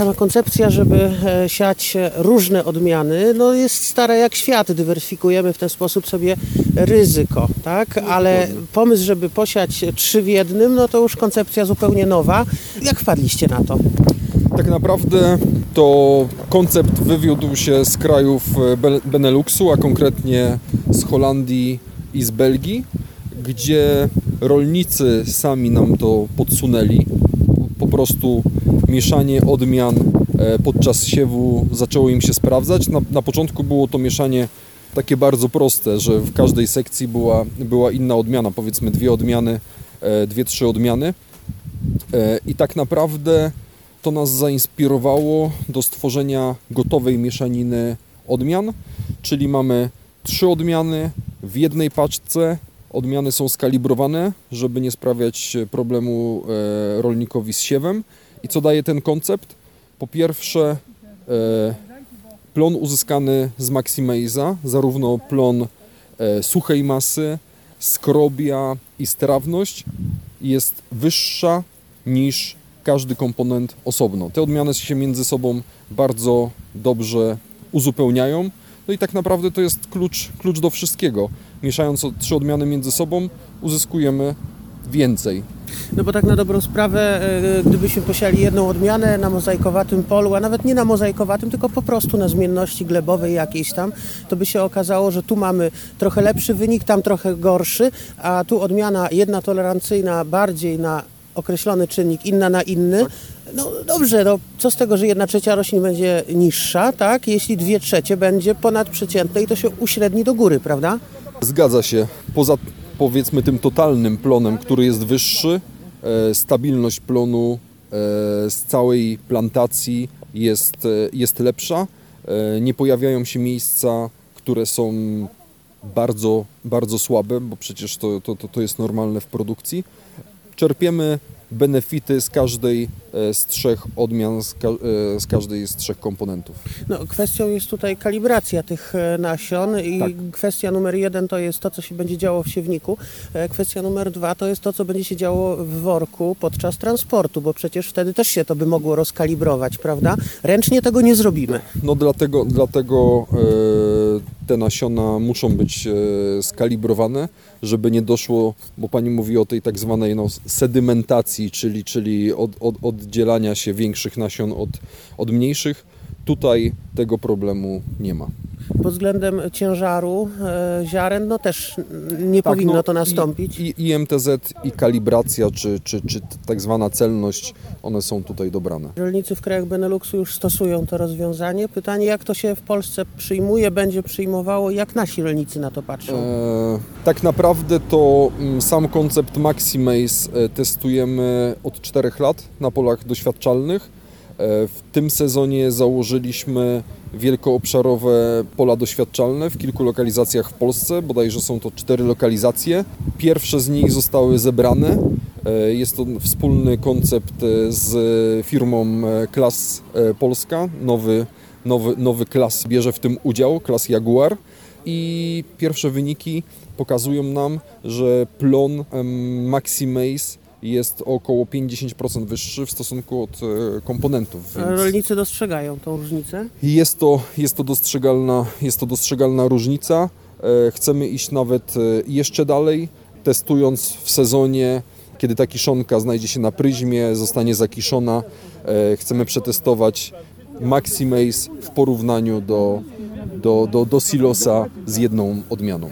sama koncepcja, żeby e, siać różne odmiany, no jest stara jak świat. Dywersyfikujemy w ten sposób sobie ryzyko, tak? Ale pomysł, żeby posiać trzy w jednym, no to już koncepcja zupełnie nowa. Jak wpadliście na to? Tak naprawdę to koncept wywiódł się z krajów e, Be- Beneluxu, a konkretnie z Holandii i z Belgii, gdzie rolnicy sami nam to podsunęli. Po prostu mieszanie odmian e, podczas siewu zaczęło im się sprawdzać. Na, na początku było to mieszanie takie bardzo proste, że w każdej sekcji była, była inna odmiana, powiedzmy dwie odmiany, e, dwie, trzy odmiany. E, I tak naprawdę to nas zainspirowało do stworzenia gotowej mieszaniny odmian, czyli mamy trzy odmiany w jednej paczce. Odmiany są skalibrowane, żeby nie sprawiać problemu rolnikowi z siewem. I co daje ten koncept? Po pierwsze, e, plon uzyskany z Maximaze'a, zarówno plon e, suchej masy, skrobia i strawność jest wyższa niż każdy komponent osobno. Te odmiany się między sobą bardzo dobrze uzupełniają. No i tak naprawdę to jest klucz, klucz do wszystkiego. Mieszając trzy odmiany między sobą, uzyskujemy więcej. No bo tak na dobrą sprawę, e, gdybyśmy posiali jedną odmianę na mozaikowatym polu, a nawet nie na mozaikowatym, tylko po prostu na zmienności glebowej jakiejś tam, to by się okazało, że tu mamy trochę lepszy wynik, tam trochę gorszy, a tu odmiana jedna tolerancyjna bardziej na określony czynnik, inna na inny. No dobrze, no co z tego, że jedna trzecia roślin będzie niższa, tak? Jeśli dwie trzecie będzie ponadprzeciętne i to się uśredni do góry, prawda? Zgadza się. Poza powiedzmy tym totalnym plonem, który jest wyższy, e, stabilność plonu e, z całej plantacji jest, e, jest lepsza. Nie pojawiają się miejsca, które są bardzo, bardzo słabe, bo przecież to, to, to jest normalne w produkcji. Czerpiemy benefity z każdej e, z trzech odmian, z, e, z każdej z trzech komponentów. No, kwestią jest tutaj kalibracja tych e, nasion i Tak. kwestia numer jeden to jest to, co się będzie działo w siewniku. Kwestia numer dwa to jest to, co będzie się działo w worku podczas transportu, bo przecież wtedy też się to by mogło rozkalibrować, prawda? Ręcznie tego nie zrobimy. No dlatego, dlatego e, te nasiona muszą być e, skalibrowane, żeby nie doszło, bo Pani mówi o tej tak zwanej no, sedymentacji, czyli, czyli od, od, oddzielania się większych nasion od, od mniejszych. Tutaj tego problemu nie ma. Pod względem ciężaru e, ziaren, no też nie Tak, powinno no to nastąpić. I, i, I MTZ, i kalibracja, czy, czy, czy tak zwana celność, one są tutaj dobrane. Rolnicy w krajach Beneluxu już stosują to rozwiązanie. Pytanie, jak to się w Polsce przyjmuje, będzie przyjmowało, jak nasi rolnicy na to patrzą? E, tak naprawdę to mm, sam koncept Maximaze e, testujemy od 4 lat na polach doświadczalnych. E, W tym sezonie założyliśmy wielkoobszarowe pola doświadczalne w kilku lokalizacjach w Polsce, bodajże są to cztery lokalizacje. Pierwsze z nich zostały zebrane. E, Jest to wspólny koncept e, z firmą Klas Polska. Nowy, nowy, nowy klas bierze w tym udział, klas Jaguar i pierwsze wyniki pokazują nam, że plon em, Maximaze jest około 50% wyższy w stosunku od e, komponentów. Więc Rolnicy dostrzegają tą różnicę? jest, to, jest, to dostrzegalna, jest to dostrzegalna różnica. E, Chcemy iść nawet e, jeszcze dalej, testując w sezonie, kiedy ta kiszonka znajdzie się na pryzmie, zostanie zakiszona. Chcemy przetestować Maximaze w porównaniu do, do, do, do silosa z jedną odmianą.